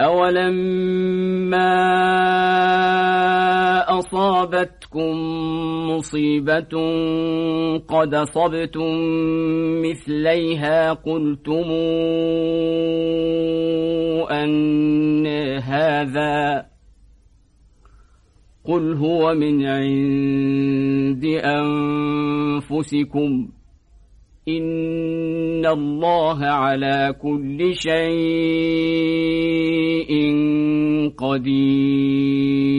أولما أصابتكم مصيبة قد صبتم مثليها قلتم أن هذا قل هو من عند أنفسكم إن الله على كل شيء قدير.